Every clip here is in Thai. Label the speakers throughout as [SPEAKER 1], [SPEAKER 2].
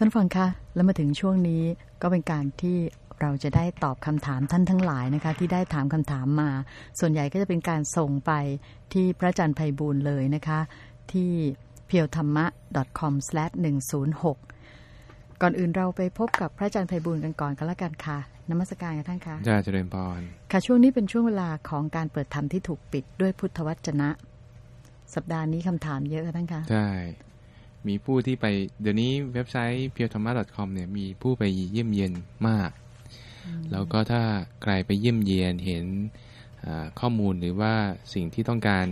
[SPEAKER 1] ท่านฟังคะแล้วมาถึงช่วงนี้ก็เป็นการที่เราจะได้ตอบคำถามท่านทั้งหลายนะคะ ที่ได้ถามคำถามมา ส่วนใหญ่ก็จะเป็นการส่งไปที่พระอาจารย์ไพบูลย์เลยนะคะ ที่เพียวธรรมะ .com/106 ก่อนอื่นเราไปพบกับพระอาจารย์ไพบูลย์กันก่อนกันละกันค่ะนมัสการกับท่านคะ
[SPEAKER 2] จ้าเจริญพร
[SPEAKER 1] ค่ะช่วงนี้เป็นช่วงเวลาของการเปิดธรรมที่ถูกปิดด้วยพุทธวจนะ สัปดาห์นี้คำถามเยอะค่ะท่านคะ
[SPEAKER 2] ใช่ มีผู้ที่ไปเดี๋ยวนี้เว็บไซต์ p u r e t h a m a com เนี่ยมีผู้ไปเยี่ยมเยียนมาก แล้วก็ถ้าใครไปเยี่ยมเยียนเห็นอ่าข้อมูลหรือว่าสิ่งที่ต้องการ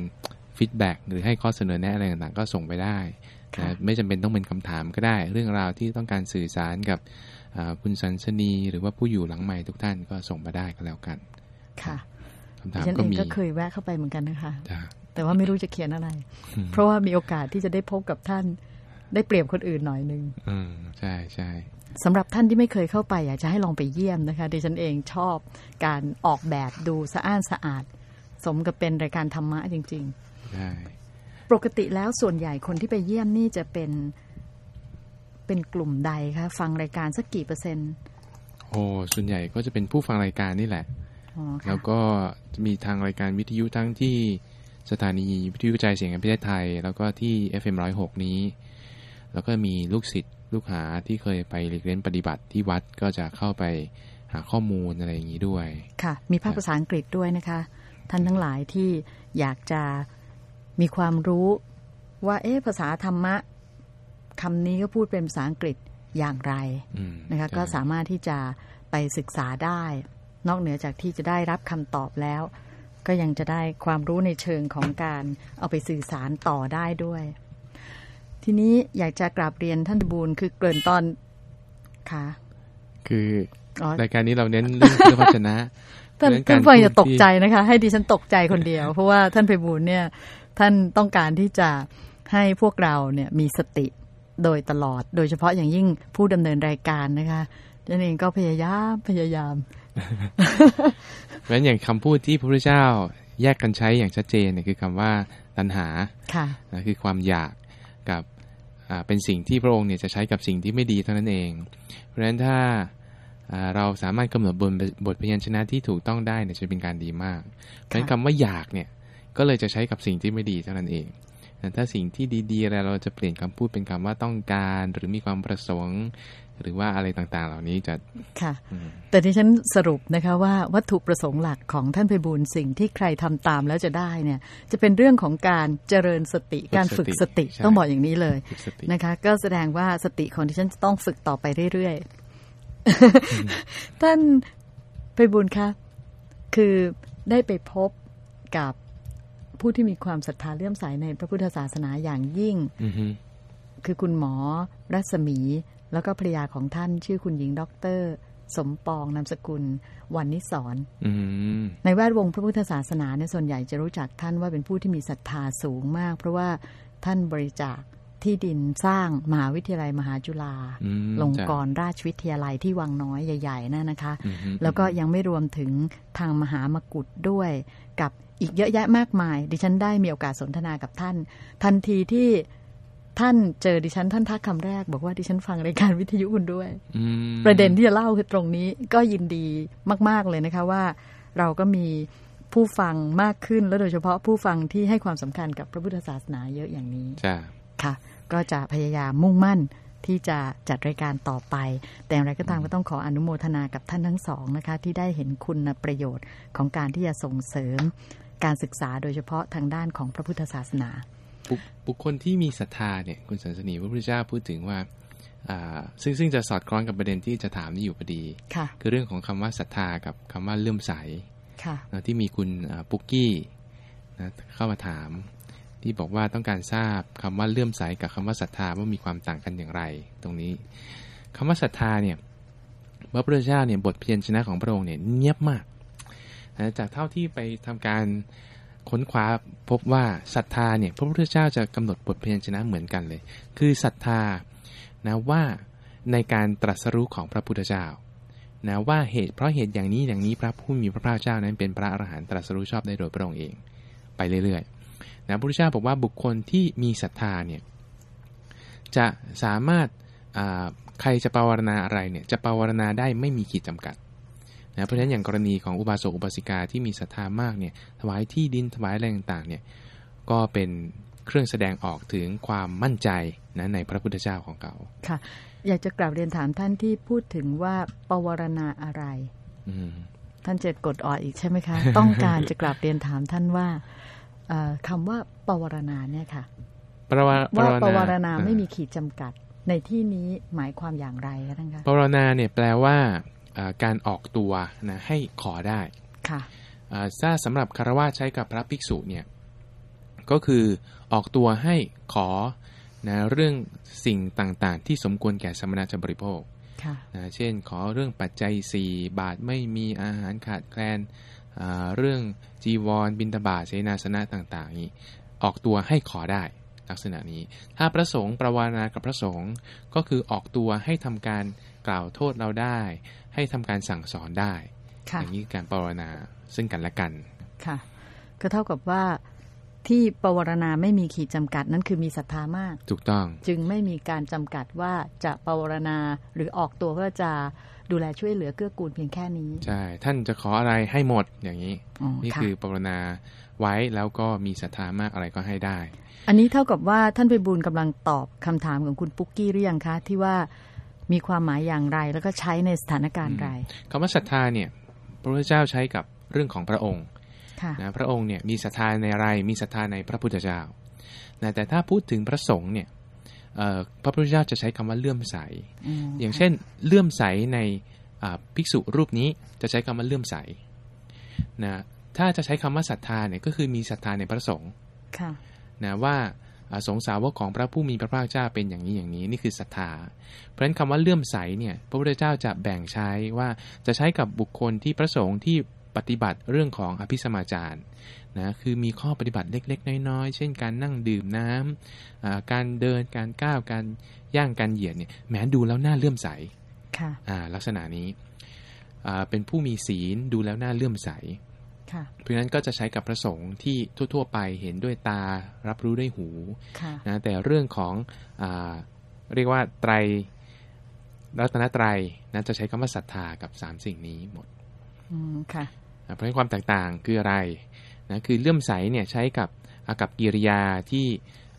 [SPEAKER 2] ฟีดแบ็กหรือให้ข้อเสนอแนะอะไรต่างๆ ก็ส่งไปได้
[SPEAKER 1] ค่ะ
[SPEAKER 2] นะไม่จำเป็นต้องเป็นคำถามก็ได้ เรื่องราวที่ต้องการสื่อสารกับอ่าคุณสันสนี หรือว่าผู้อยู่หลังใหม่ทุกท่านก็ส่งมาได้ก็แล้วกัน
[SPEAKER 1] ค่ะ
[SPEAKER 2] คำ
[SPEAKER 1] ดิ
[SPEAKER 2] ถาม
[SPEAKER 1] ฉัน
[SPEAKER 2] ก็
[SPEAKER 1] เอง
[SPEAKER 2] มี
[SPEAKER 1] ก็เคยแวะเข้าไปเหมือนกันนะคะ
[SPEAKER 2] จ้า
[SPEAKER 1] แต่ว่าไม่รู้จะเขียนอะไร เพราะว่ามีโอกาสที่จะได้พบกับท่าน ได้เปรียบคนอื่นหน่อยหนึง
[SPEAKER 2] อืมใช่ใช่
[SPEAKER 1] สำหรับท่านที่ไม่เคยเข้าไปอยากจะให้ลองไปเยี่ยมนะคะดิฉันเองชอบการออกแบบดูสะอ้านสะอาด สมกับเป็นรายการธรรมะจริง
[SPEAKER 2] ใช่
[SPEAKER 1] ๆปกติแล้วส่วนใหญ่คนที่ไปเยี่ยมนี่จะเป็นเป็นกลุ่มใดคะฟังรายการสักกี่เปอร์เซ็นต์
[SPEAKER 2] โอ้ส่วนใหญ่ก็จะเป็นผู้ฟังรายการนี่แหละ
[SPEAKER 1] อ๋อค่ะ
[SPEAKER 2] แล้วก็จะมีทางรายการวิทยุทั้งที่สถานีวิทยุกระจายเสียงแห่งประเทศไทย แล้วก็ที่ FM 106 นี้ แล้วก็มีลูกศิษย์ลูกหาที่เคยไปเรียนเรียนปฏิบัติที่วัดก็จะเข้าไปหาข้อมูลอะไรอย่างนี้ด้วย
[SPEAKER 1] ค่ะ มีภาคภาษาอังกฤษด้วยนะคะ ท่านทั้งหลายที่อยากจะมีความรู้ว่าเอ๊ะภาษาธรรมะคำนี้ก็พูดเป็นภาษาอังกฤษอย่างไร
[SPEAKER 2] อืม
[SPEAKER 1] นะคะ
[SPEAKER 2] ใช่
[SPEAKER 1] ก็สามารถที่จะไปศึกษาได้ นอกเหนือจากที่จะได้รับคำตอบแล้ว ก็ยังจะได้ความรู้ในเชิงของการเอาไปสื่อสารต่อได้ด้วย ทีนี้อยากจะกราบเรียนท่านบูลคือเกริ่นตอนค่ะ
[SPEAKER 2] คือ
[SPEAKER 1] อ๋อ
[SPEAKER 2] รายการนี้เราเน้นเรื่องพุทธวจนะ
[SPEAKER 1] ท่าน
[SPEAKER 2] เรื่องกา
[SPEAKER 1] ท่ารนฟังอย่า
[SPEAKER 2] พูด
[SPEAKER 1] ตกใจ
[SPEAKER 2] ที่
[SPEAKER 1] นะคะ ให้ดิฉันตกใจคนเดียว เพราะว่าท่านไพบูลย์เนี่ย ท่านต้องการที่จะให้พวกเราเนี่ยมีสติโดยตลอด โดยเฉพาะอย่างยิ่งผู้ดำเนินรายการนะคะนั่นเองก็พยายามพยายาม
[SPEAKER 2] เพราะฉะนั้นอย่างคำพูดที่พระพุทธเจ้าแยกกันใช้อย่างชัดเจนเนี่ยคือคำว่าตัณหา
[SPEAKER 1] ค่ะ
[SPEAKER 2] นะคือความอยากกับอ่า เป็นสิ่งที่พระองค์เนี่ยจะใช้กับสิ่งที่ไม่ดีเท่านั้นเอง เพราะฉะนั้นถ้าเราสามารถกำหนดบทบทพยัญชนะที่ถูกต้องได้เนี่ยจะเป็นการดีมาก เพราะฉะนั้นคำว่าอยากเนี่ยก็เลยจะใช้กับสิ่งที่ไม่ดีเท่านั้นเองแต่ถ้าสิ่งที่ดีๆอะไรเราจะเปลี่ยนคำพูดเป็นคำว่าต้องการ หรือมีความประสงค์ หรือว่าอะไรต่างๆ เหล่านี้จะ
[SPEAKER 1] ค่ะ
[SPEAKER 2] อืม
[SPEAKER 1] แต่ที่ฉันสรุปนะคะว่าวัตถุประสงค์หลักของท่านไพบูลย์สิ่งที่ใครทำตามแล้วจะได้เนี่ย จะเป็นเรื่องของการเจริญสติ
[SPEAKER 2] ฝึก
[SPEAKER 1] การฝึกสติ
[SPEAKER 2] สติใช่
[SPEAKER 1] ต้องบอกอย่างนี้เลย
[SPEAKER 2] ฝึกสติ
[SPEAKER 1] นะคะ ก็แสดงว่าสติของที่ฉันจะต้องฝึกต่อไปเรื่อยๆ ท่านไพบูลย์คะคือได้ไปพบกับผู้ที่มีความศรัทธาเลื่อมใสในพระพุทธศาสนาอย่างยิ่ง
[SPEAKER 2] อือฮึ
[SPEAKER 1] คือคุณหมอรัศมี แล้วก็ภรรยาของท่านชื่อคุณหญิงด็อกเตอร์สมปองนามสกุลวันนิสอน
[SPEAKER 2] อืม
[SPEAKER 1] ในแวดวงพระพุทธศาสนาเนี่ยส่วนใหญ่จะรู้จักท่านว่าเป็นผู้ที่มีศรัทธาสูงมาก เพราะว่าท่านบริจาคที่ดินสร้างมหาวิทยาลัยมหาจุฬา
[SPEAKER 2] อืม
[SPEAKER 1] ลงก
[SPEAKER 2] จ้ะ
[SPEAKER 1] รณราชวิทยาลัยที่วังน้อยใหญ่ๆนั่นนะคะ
[SPEAKER 2] อือฮึ
[SPEAKER 1] แล้วก็ยังไม่รวมถึงทางมหามกุฏด้วยกับอีกเยอะแยะมากมาย ดิฉันได้มีโอกาสสนทนากับท่าน ทันทีที่ ท่านเจอดิฉันท่านทักคำแรก บอกว่าดิฉันฟังรายการวิทยุคุณด้วย
[SPEAKER 2] อืม
[SPEAKER 1] ประเด็นที่จะเล่าคือตรงนี้ก็ยินดีมาก ๆเลยนะคะว่า เราก็มีผู้ฟังมากขึ้นและโดยเฉพาะผู้ฟังที่ให้ความสำคัญกับพระพุทธศาสนาเยอะอย่างนี้
[SPEAKER 2] จ้ะ
[SPEAKER 1] ค่ะ ก็จะพยายามมุ่งมั่นที่จะจัดรายการต่อไป แต่อย่างไรก็ตามก็ต้องขออนุโมทนากับท่านทั้งสองนะคะ ที่ได้เห็นคุณประโยชน์ของการที่จะส่งเสริม การศึกษาโดยเฉพาะทางด้านของพระพุทธศาสนา
[SPEAKER 2] บุคบุคคลที่มีศรัทธาเนี่ยคุณสันสนีพระพุทธเจ้าพูดถึงว่าอ่าซึ่งซึ่งจะสอดคล้องกับประเด็นที่จะถามนี่อยู่พอดี
[SPEAKER 1] ค่ะ
[SPEAKER 2] คือเรื่องของคำว่าศรัทธากับคำว่าเลื่อมใส
[SPEAKER 1] ค่ะ
[SPEAKER 2] นะที่มีคุณอ่าปุกกี้นะเข้ามาถาม ที่บอกว่าต้องการทราบคำว่าเลื่อมใสกับคำว่าศรัทธาว่ามีความต่างกันอย่างไร ตรงนี้คำว่าศรัทธาเนี่ยพระพุทธเจ้าเนี่ยบทเพียรชนะของพระองค์เนี่ยเงียบมากนะจากเท่าที่ไปทำการ ค้นคว้าพบว่าศรัทธาเนี่ยพระพุทธเจ้าจะกำหนดบทเพียรชนะเหมือนกันเลย คือศรัทธานะว่าในการตรัสรู้ของพระพุทธเจ้านะว่าเหตุเพราะเหตุอย่างนี้อย่างนี้พระผู้มีพระภาคเจ้านั้นเป็นพระอรหันตรัสรู้ชอบได้โดยพระองค์เองไปเรื่อยๆนะพระพุทธเจ้าบอกว่าบุคคลที่มีศรัทธาเนี่ยจะสามารถใครจะปวารณาอะไรเนี่ยจะปวารณาได้ไม่มีขีดจำกัด นะเพราะฉะนั้นอย่างกรณีของอุบาสกอุบาสิกาที่มีศรัทธามากเนี่ยถวายที่ดินถวายอะไรต่างๆเนี่ยก็เป็นเครื่องแสดงออกถึงความมั่นใจนะในพระพุทธเจ้าของเขา
[SPEAKER 1] ค่ะอยากจะกลับเรียนถามท่านที่พูดถึงว่าปวารณาอะไร
[SPEAKER 2] อืม
[SPEAKER 1] ท่านจะกดออดอีกใช่ไหมคะ ต้องการจะกลับเรียนถามท่านว่าเอ่อคำว่าปวารณาเนี่ยค่ะ
[SPEAKER 2] ปรวา
[SPEAKER 1] ว่าปวารณา
[SPEAKER 2] อ่
[SPEAKER 1] ไม่มีขีดจำกัดในที่นี้หมายความอย่างไรคะท่านคะ
[SPEAKER 2] ปรวารณาเนี่ยแปลว่าอ่า การออกตัวนะให้ขอได้
[SPEAKER 1] ค่ะ
[SPEAKER 2] อ่าถ้าสำหรับคารวะใช้กับพระภิกษุเนี่ยก็คือออกตัวให้ขอนะเรื่องสิ่งต่างๆ ที่สมควรแก่สมณะจะบริโภค
[SPEAKER 1] ค่ะ
[SPEAKER 2] นะเช่นขอเรื่องปัจจัย 4 บาทไม่มีอาหารขาดแคลนอ่าเรื่องจีวร บินตบาทเสนาสนะต่างๆนี้ออกตัวให้ขอได้ลักษณะนี้ ถ้าพระสงฆ์ประวานากับพระสงฆ์ก็คือออกตัวให้ทำการ กล่าวโทษเราได้ ให้ทำการสั่งสอนได้
[SPEAKER 1] ค่ะ
[SPEAKER 2] อย่างนี้คือการปรารณาซึ่งกันและกัน
[SPEAKER 1] ค่ะ ก็เท่ากับว่าที่ปวารณาไม่มีขีดจำกัดนั่นคือมีศรัทธามาก
[SPEAKER 2] ถูกต้อง
[SPEAKER 1] จึงไม่มีการจำกัดว่าจะปวารณาหรือออกตัวเพื่อจะดูแลช่วยเหลือเกื้อกูลเพียงแค่นี้
[SPEAKER 2] ใช่ ท่านจะขออะไรให้หมดอย่างนี้
[SPEAKER 1] อ๋อ
[SPEAKER 2] นี่
[SPEAKER 1] ค่ะ
[SPEAKER 2] คือปรารณาไว้แล้วก็มีศรัทธามากอะไรก็ให้ได้
[SPEAKER 1] อันนี้เท่ากับว่าท่านไปบูลย์กำลังตอบคำถามของคุณปุ๊กกี้หรือยังคะ ที่ว่า มีความหมายอย่างไร แล้วก็ใช้ในสถานการณ์ใด
[SPEAKER 2] คำว่าศรัทธาเนี่ย พระพุทธเจ้าใช้กับเรื่องของพระองค์
[SPEAKER 1] ค่ะ
[SPEAKER 2] นะพระองค์เนี่ยมีศรัทธาในอะไร มีศรัทธาในพระพุทธเจ้านะแต่ถ้าพูดถึงพระสงฆ์เนี่ยเอ่อพระพุทธเจ้าจะใช้คำว่าเลื่อมใส อย่างเช่น เลื่อมใสในอ่าภิกษุรูปนี้จะใช้คำว่าเลื่อมใสนะถ้าจะใช้คำว่าศรัทธาเนี่ยก็คือมีศรัทธาในพระสงฆ์
[SPEAKER 1] ค่ะ
[SPEAKER 2] นะว่าอ่า สงฆ์สาวกของพระผู้มีพระภาคเจ้าเป็นอย่างนี้อย่างนี้นี่คือศรัทธา เพราะฉะนั้นคำว่าเลื่อมใสเนี่ยพระพุทธเจ้าจะแบ่งใช้ว่าจะใช้กับบุคคลที่พระสงฆ์ที่ปฏิบัติเรื่องของอภิสมาจารนะคือมีข้อปฏิบัติเล็ก ๆ น้อยๆ เช่นการนั่งดื่มน้ำอ่าการเดินการก้าวการย่างการเหยียดเนี่ยแม้ดูแล้วน่าเลื่อมใส
[SPEAKER 1] ค่ะ
[SPEAKER 2] อ่าลักษณะนี้อ่าเป็นผู้มีศีลดูแล้วน่าเลื่อมใส
[SPEAKER 1] ค่ะ
[SPEAKER 2] เพราะฉะนั้นก็จะใช้กับพระสงฆ์ที่ทั่ว ๆ ไปเห็นด้วยตารับรู้ด้วยหู
[SPEAKER 1] ค่ะ
[SPEAKER 2] นะแต่เรื่องของอาเรียกว่าไตรรัตนตรัยนะจะใช้คำว่าศรัทธากับ3สิ่งนี้หมด
[SPEAKER 1] อืมค่ะ
[SPEAKER 2] นะเพราะฉะนั้นความแตกต่างคืออะไรนะคือเลื่อมใสเนี่ยใช้กับอากับกิริยาที่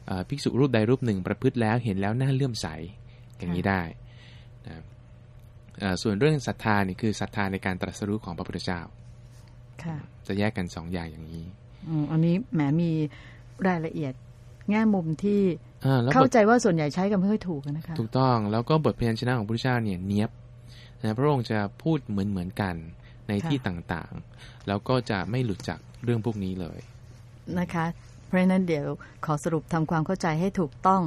[SPEAKER 2] เอ่อภิกษุรูปใดรูปหนึ่งประพฤติแล้วเห็นแล้วน่าเลื่อมใสอย่างนี้ได้นะเอ่อส่วนเรื่องศรัทธานี่คือศรัทธาในการตรัสรู้ของพระพุทธเจ้า
[SPEAKER 1] ค่ะ
[SPEAKER 2] จะแยกกันสองอย่างอย่างนี้
[SPEAKER 1] อืมอันนี้แหมมีรายละเอียดแง่มุมที่
[SPEAKER 2] อ่าแล้วบ
[SPEAKER 1] เข้า
[SPEAKER 2] ท
[SPEAKER 1] ใจว่าส่วนใหญ่ใช้กันไม่ค่อยถูกนะคะ
[SPEAKER 2] ถูกต้องแล้วก็บทพยัญชนะของพระพุทธเจ้าเนี่ยเนียบนะพระองค์จะพูดเหมือนเหมือนๆกันใน
[SPEAKER 1] ค่ะ
[SPEAKER 2] ที่ต่างๆ แล้วก็จะไม่หลุดจากเรื่องพวกนี้เลย
[SPEAKER 1] นะคะเพราะฉะนั้นเดี๋ยวขอสรุปทำความเข้าใจให้ถูกต้อง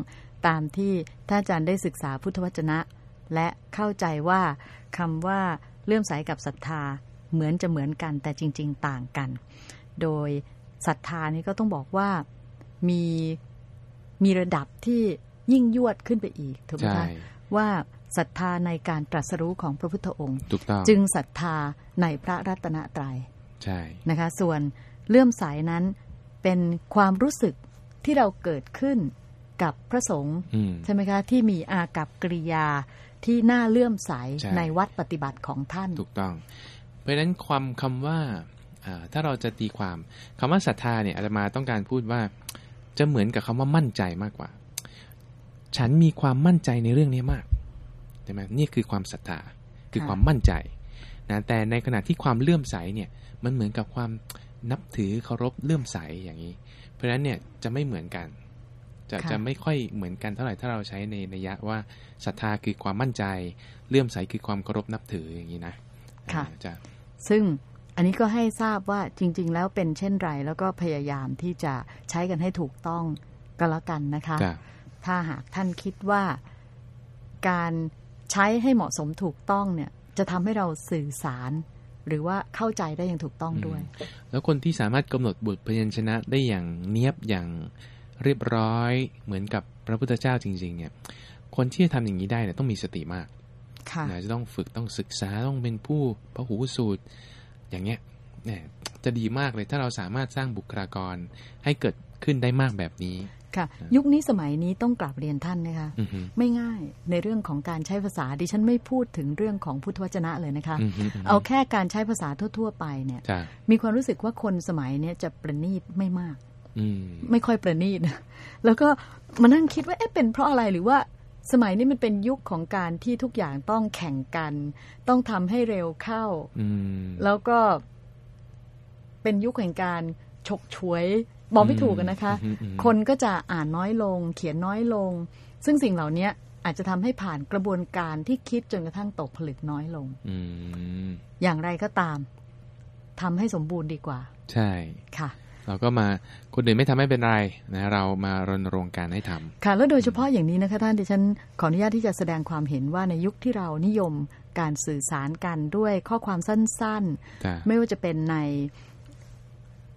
[SPEAKER 1] ตามที่ท่านอาจารย์ได้ศึกษาพุทธวจนะ และเข้าใจว่าคำว่าเลื่อมใสกับศรัทธา เหมือนจะเหมือนกันแต่จริง ๆ ต่างกัน โดยศรัทธานี้ก็ต้องบอกว่ามีมีระดับที่ยิ่งยวดขึ้นไปอีกถูกไหม
[SPEAKER 2] ใช่
[SPEAKER 1] คะว่าศรัทธาในการตรัสรู้ของพระพุทธองค์
[SPEAKER 2] ถูกต้อง
[SPEAKER 1] จึงศรัทธาในพระรัตนตรัย
[SPEAKER 2] ใช่
[SPEAKER 1] นะคะ ส่วนเลื่อมใสนั้นเป็นความรู้สึกที่เราเกิดขึ้นกับพระสงฆ์
[SPEAKER 2] อืม
[SPEAKER 1] ใช่ไหมคะ ที่มีอากับกริยาที่น่าเลื่อมใส
[SPEAKER 2] ใช่
[SPEAKER 1] ในวัดปฏิบัติของท่าน
[SPEAKER 2] ถูกต้อง เพราะฉะนั้นความคำว่าอ่าถ้าเราจะตีความคำว่าศรัทธาเนี่ยอาตมาต้องการพูดว่าจะเหมือนกับคำว่ามั่นใจมากกว่า ฉันมีความมั่นใจในเรื่องนี้มากใช่ไหมนี่คือความศรัทธาคือ
[SPEAKER 1] ค่ะ
[SPEAKER 2] ความมั่นใจนะแต่ในขณะที่ความเลื่อมใสเนี่ยมันเหมือนกับความนับถือเคารพเลื่อมใสอย่างนี้ เพราะฉะนั้นเนี่ยจะไม่เหมือนกัน จะ
[SPEAKER 1] ค่ะ
[SPEAKER 2] จะไม่ค่อยเหมือนกันเท่าไหร่ถ้าเราใช้ในนัยยะว่าศรัทธาคือความมั่นใจ เลื่อมใสคือความเคารพนับถืออย่างนี้นะ
[SPEAKER 1] ค่ะ
[SPEAKER 2] อ่าจะ
[SPEAKER 1] ซึ่งอันนี้ก็ให้ทราบว่าจริง ๆ แล้วเป็นเช่นไร แล้วก็พยายามที่จะใช้กันให้ถูกต้องก็แล้วกันนะคะ
[SPEAKER 2] จะ
[SPEAKER 1] ถ้าหากท่านคิดว่าการใช้ให้เหมาะสมถูกต้องเนี่ยจะทำให้เราสื่อสารหรือว่าเข้าใจได้อย่างถูกต้องด้วย
[SPEAKER 2] แล้วคนที่สามารถกำหนดบทพยัญชนะได้อย่างเนียบอย่างเรียบร้อยเหมือนกับพระพุทธเจ้าจริง ๆ เนี่ย คนที่จะทำอย่างนี้ได้เนี่ยต้องมีสติมาก
[SPEAKER 1] ค่ะ
[SPEAKER 2] นะจะต้องฝึกต้องศึกษาต้องเป็นผู้พหูสูตรอย่างเงี้ยเนี่ยจะดีมากเลยถ้าเราสามารถสร้างบุคลากรให้เกิดขึ้นได้มากแบบนี้
[SPEAKER 1] ค่ะ ยุคนี้สมัยนี้ต้องกลับเรียนท่านนะคะ
[SPEAKER 2] อือฮึ
[SPEAKER 1] ไม่ง่ายในเรื่องของการใช้ภาษาดิฉันไม่พูดถึงเรื่องของพุทธวจนะเลยนะคะ
[SPEAKER 2] อือฮึ
[SPEAKER 1] เอาแค่การใช้ภาษาทั่ว ๆ ไปเนี่ย
[SPEAKER 2] จ้ะ
[SPEAKER 1] มีความรู้สึกว่าคนสมัยเนี้ยจะประณีตไม่มาก
[SPEAKER 2] อืม
[SPEAKER 1] ไม่ค่อยประณีตแล้วก็มานั่งคิดว่าเอ๊ะเป็นเพราะอะไรหรือว่า สมัยนี้มันเป็นยุคของการที่ทุกอย่างต้องแข่งกัน ต้องทำให้เร็วเข้า
[SPEAKER 2] อืม
[SPEAKER 1] แล้วก็เป็นยุคแห่งการฉกฉวยบอกไม่ถูกกันนะคะ
[SPEAKER 2] อืมอืม
[SPEAKER 1] คนก็จะอ่านน้อยลง เขียนน้อยลง ซึ่งสิ่งเหล่านี้อาจจะทำให้ผ่านกระบวนการที่คิดจนกระทั่งตกผลึกน้อยลง
[SPEAKER 2] อืม
[SPEAKER 1] อย่างไรก็ตามทำให้สมบูรณ์ดีกว่า
[SPEAKER 2] ใช่
[SPEAKER 1] ค่ะ
[SPEAKER 2] เราก็มาคนอื่นไม่ทำไม่เป็นไรนะเรามารณรงค์การให้ทำ
[SPEAKER 1] ค่ะ แล้วโดยเฉพาะอย่างนี้นะคะท่านดิฉันขออนุญาตที่จะแสดงความเห็นว่าในยุคที่เรานิยมการสื่อสารกันด้วยข้อความสั้น
[SPEAKER 2] จ้ะ
[SPEAKER 1] ๆไม่ว่าจะเป็นใน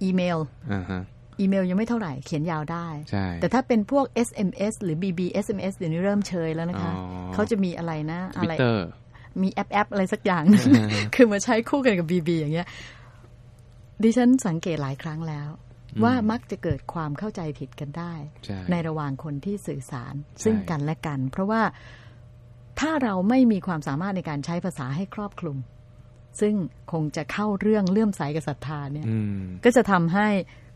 [SPEAKER 1] อีเมล
[SPEAKER 2] อ่าฮะ
[SPEAKER 1] อีเมลยังไม่เท่าไหร่เขียนยาวได้
[SPEAKER 2] ใช่
[SPEAKER 1] แต่ถ้าเป็นพวก SMS หรือ BB SMS เดี๋ยวนี้เริ่มเชยแล้วนะคะ
[SPEAKER 2] อ๋อ
[SPEAKER 1] เขาจะมีอะไรนะ
[SPEAKER 2] ท
[SPEAKER 1] อะ
[SPEAKER 2] วิ
[SPEAKER 1] ไร
[SPEAKER 2] ตเตอร์
[SPEAKER 1] มีแอปแอปอะไรสักอย่าง
[SPEAKER 2] อ่าฮะ
[SPEAKER 1] คือมาใช้คู่กันกับ BB อย่างเงี้ย ดิฉันสังเกตหลายครั้งแล้ว
[SPEAKER 2] อืม
[SPEAKER 1] ว่ามักจะเกิดความเข้าใจผิดกันได้
[SPEAKER 2] ใช่
[SPEAKER 1] ในระหว่างคนที่สื่อสารซึ่งกันและกัน เพราะว่าถ้าเราไม่มีความสามารถในการใช้ภาษาให้ครอบคลุม ซึ่งคงจะเข้าเรื่องเลื่อมใสกับศรัทธาเนี่ย
[SPEAKER 2] อืม
[SPEAKER 1] ก็จะทำให้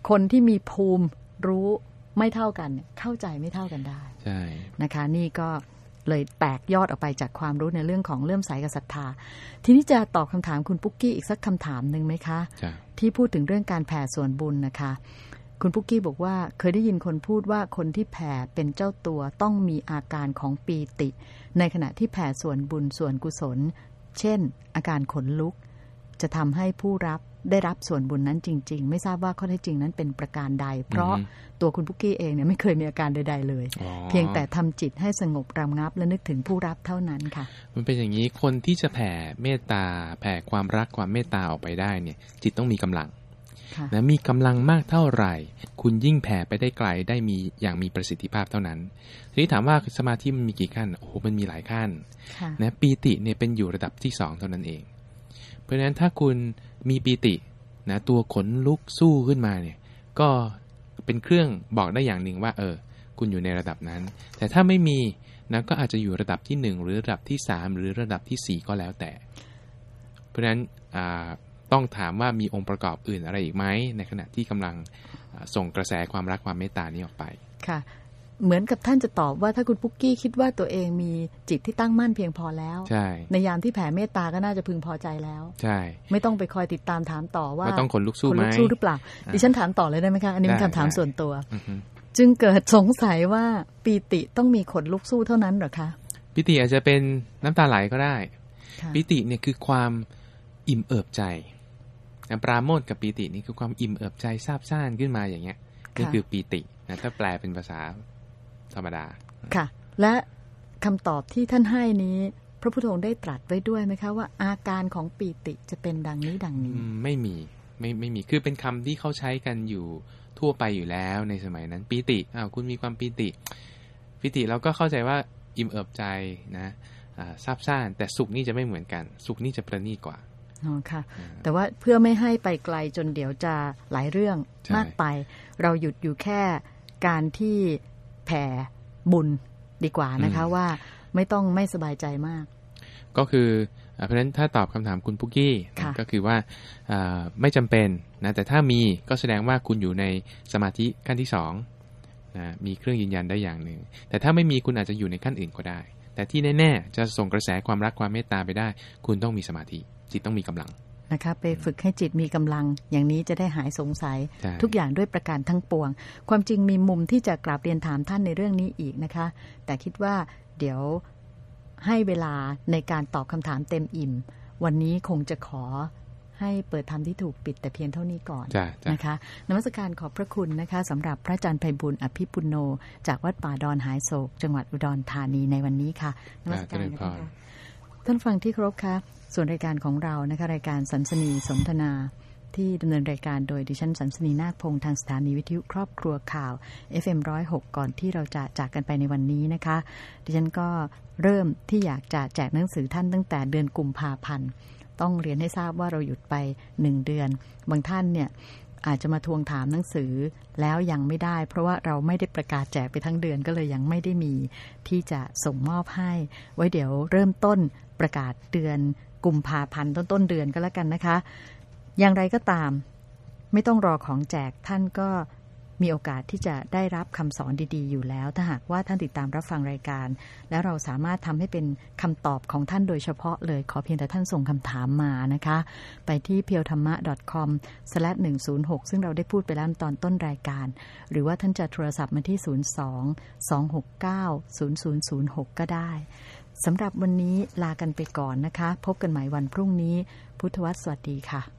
[SPEAKER 1] คนที่มีภูมิรู้ไม่เท่ากันเนี่ยเข้าใจไม่เท่ากันได้
[SPEAKER 2] ใช่
[SPEAKER 1] นะคะนี่ก็ เลยแตกยอดออกไปจากความรู้ในเรื่องของเลื่อมใสกับศรัทธา ทีนี้จะตอบคำถามคุณปุ๊กกี้อีกสักคำถามหนึ่งไหมคะ
[SPEAKER 2] จ้ะ
[SPEAKER 1] ที่พูดถึงเรื่องการแผ่ส่วนบุญนะคะ คุณปุ๊กกี้บอกว่าเคยได้ยินคนพูดว่าคนที่แผ่เป็นเจ้าตัวต้องมีอาการของปีติ ในขณะที่แผ่ส่วนบุญส่วนกุศล เช่น อาการขนลุก จะทำให้ผู้รับได้รับส่วนบุญนั้นจริง ๆ ไม่ทราบว่าข้อเท็จจริงนั้นเป็นประการใด เพราะ
[SPEAKER 2] อือฮึ
[SPEAKER 1] ตัวคุณปุ๊กกี้เองเนี่ยไม่เคยมีอาการใด ๆ เลย
[SPEAKER 2] อ๋อ
[SPEAKER 1] เพียงแต่ทำจิตให้สงบระงับและนึกถึงผู้รับเท่านั้นค่ะ
[SPEAKER 2] มันเป็นอย่างนี้คนที่จะแผ่เมตตาแผ่ความรักความเมตตาออกไปได้เนี่ย จิตต้องมีกำลัง
[SPEAKER 1] ค่ะ
[SPEAKER 2] นะมีกำลังมากเท่าไหร่ คุณยิ่งแผ่ไปได้ไกลได้มีอย่างมีประสิทธิภาพเท่านั้นทีนี้ถามว่าสมาธิมันมีกี่ขั้นโอ้โหมันมีหลายขั้น
[SPEAKER 1] ค่ะ
[SPEAKER 2] นะปีติเนี่ยเป็นอยู่ระดับที่สองเท่านั้นเอง เพราะฉะนั้นถ้าคุณมีปีตินะตัวขนลุกสู้ขึ้นมาเนี่ย ก็เป็นเครื่องบอกได้อย่างหนึ่งว่า เออ คุณอยู่ในระดับนั้น แต่ถ้าไม่มีนะก็อาจจะอยู่ระดับที่หนึ่งหรือระดับที่สามหรือระดับที่สี่ก็แล้วแต่ เพราะฉะนั้นต้องถามว่ามีองค์ประกอบอื่นอะไรอีกไหมในขณะที่กำลังส่งกระแสความรักความเมตตานี้ออกไป
[SPEAKER 1] ค่ะ เหมือนกับท่านจะตอบว่าถ้าคุณปุ๊กกี้คิดว่าตัวเองมีจิตที่ตั้งมั่นเพียงพอแล้ว
[SPEAKER 2] ใช่
[SPEAKER 1] ในยามที่แผ่เมตตาก็น่าจะพึงพอใจแล้ว
[SPEAKER 2] ใช่
[SPEAKER 1] ไม่ต้องไปคอยติดตามถามต่อว่า
[SPEAKER 2] ว่าต้องขนลุกสู้
[SPEAKER 1] คน
[SPEAKER 2] ไหม
[SPEAKER 1] ลุกสู้หรือเปล่า
[SPEAKER 2] อ่า
[SPEAKER 1] ดิฉันถามต่อเลยได้ไหมคะ อันนี้เป็น
[SPEAKER 2] ได้
[SPEAKER 1] คำถาม
[SPEAKER 2] ได้
[SPEAKER 1] ส่วนตัว
[SPEAKER 2] อือฮึ
[SPEAKER 1] จึงเกิดสงสัยว่าปีติต้องมีขนลุกสู้เท่านั้นเหรอคะ
[SPEAKER 2] ปิติอาจจะเป็นน้ำตาไหลก็ได้
[SPEAKER 1] ค่ะ
[SPEAKER 2] ปิติเนี่ยคือความอิ่มเอิบใจนะปราโมทย์กับปิตินี่คือความอิ่มเอิบใจซาบซ่านขึ้นมาอย่างเงี้ยนี่คือปิตินะถ้าแปลเป็นภาษา ธรรมดา
[SPEAKER 1] ค่ะ และคำตอบที่ท่านให้นี้ พระพุทธองค์ได้ตรัสไว้ด้วยไหมคะว่า อาการของปีติจะเป็นดังนี้ดัง
[SPEAKER 2] อื
[SPEAKER 1] นี้
[SPEAKER 2] มไม่มีไม่ไม่มีคือเป็นคำที่เขาใช้กันอยู่ทั่วไปอยู่แล้วในสมัยนั้นปีติอ้าวคุณมีความปีติปีติเราก็เข้าใจว่าอิ่มเอิบใจนะอ่าซาบซ่านแต่สุขนี่จะไม่เหมือนกัน สุขนี่จะประณีตกว่า
[SPEAKER 1] อ๋อค่ะ
[SPEAKER 2] อ่า
[SPEAKER 1] แต่ว่าเพื่อไม่ให้ไปไกลจนเดี๋ยวจะหลายเรื่อง
[SPEAKER 2] ใช่
[SPEAKER 1] มากไป เราหยุดอยู่แค่การที่ แผ่บุญดีกว่านะคะว่าไม่ต้องไม่สบายใจมาก
[SPEAKER 2] ก็คืออ่าเพราะฉะนั้นถ้าตอบคำถามคุณปุกกี้นะ
[SPEAKER 1] ค่ะ
[SPEAKER 2] ก็คือว่าอ่าไม่จำเป็นนะแต่ถ้ามีก็แสดงว่าคุณอยู่ในสมาธิขั้นที่สองนะมีเครื่องยืนยันได้อย่างหนึ่ง แต่ถ้าไม่มีคุณอาจจะอยู่ในขั้นอื่นก็ได้ แต่ที่แน่ ๆ จะส่งกระแสความรักความเมตตาไปได้ คุณต้องมีสมาธิจิตต้องมีกำลัง
[SPEAKER 1] นะคะไปฝึกให้จิตมีกำลัง อย่างนี้จะได้หายสงสัย
[SPEAKER 2] ใช่
[SPEAKER 1] ทุกอย่างด้วยประการทั้งปวง ความจริงมีมุมที่จะกราบเรียนถามท่านในเรื่องนี้อีกนะคะ แต่คิดว่าเดี๋ยวให้เวลาในการตอบคำถามเต็มอิ่ม วันนี้คงจะขอให้เปิดธรรมที่ถูกปิดแต่เพียงเท่านี้ก่อน
[SPEAKER 2] จ้ะจ้ะ
[SPEAKER 1] นะคะนมัสการขอบพระคุณนะคะสำหรับพระอาจารย์ไพบุญอภิปุโน จากวัดป่าดอนหายโศก จังหวัดอุดรธานีในวันนี้ค่ะนมัสการ
[SPEAKER 2] เจริญพ
[SPEAKER 1] นะ
[SPEAKER 2] ร
[SPEAKER 1] คะ ท่านฟังที่ครพคะส่วนรายการของเรานะคะรายการสันสนีสนทนาที่ดำเนินรายการโดยดิฉันสันสนีนาคพงษ์ทางสถานีวิทยุครอบครัวข่าว FM106 ก่อนที่เราจะจากกันไปในวันนี้นะคะ ดิฉันก็เริ่มที่อยากจะแจกหนังสือท่านตั้งแต่เดือนกุมภาพันธ์ต้องเรียนให้ทราบว่าเราหยุดไปหนึ่งเดือน บางท่านเนี่ย อาจจะมาทวงถามหนังสือแล้วยังไม่ได้ เพราะว่าเราไม่ได้ประกาศแจกไปทั้งเดือนก็เลยยังไม่ได้มี ที่จะส่งมอบให้ ไว้เดี๋ยวเริ่มต้นประกาศเดือนกุมภาพันธ์ต้นต้นเดือนก็แล้วกันนะคะ อย่างไรก็ตาม ไม่ต้องรอของแจกท่านก็ มีโอกาสที่จะได้รับคำสอนดีๆ อยู่แล้ว ถ้าหากว่าท่านติดตามรับฟังรายการ แล้วเราสามารถทำให้เป็นคำตอบของท่านโดยเฉพาะเลยขอเพียงแต่ท่านส่งคำถามมานะคะ ไปที่ p e o t h a m m a c o m 106 ซึ่งเราได้พูดไปแล้วตอนต้นรายการ หรือว่าท่านจะโทรศัพท์มาที่ 02 269 0006 ก็ได้สำหรับวันนี้ลากันไปก่อนนะคะ พบกันใหม่วันพรุ่งนี้ พุทธวัตรสวัสดีค่ะ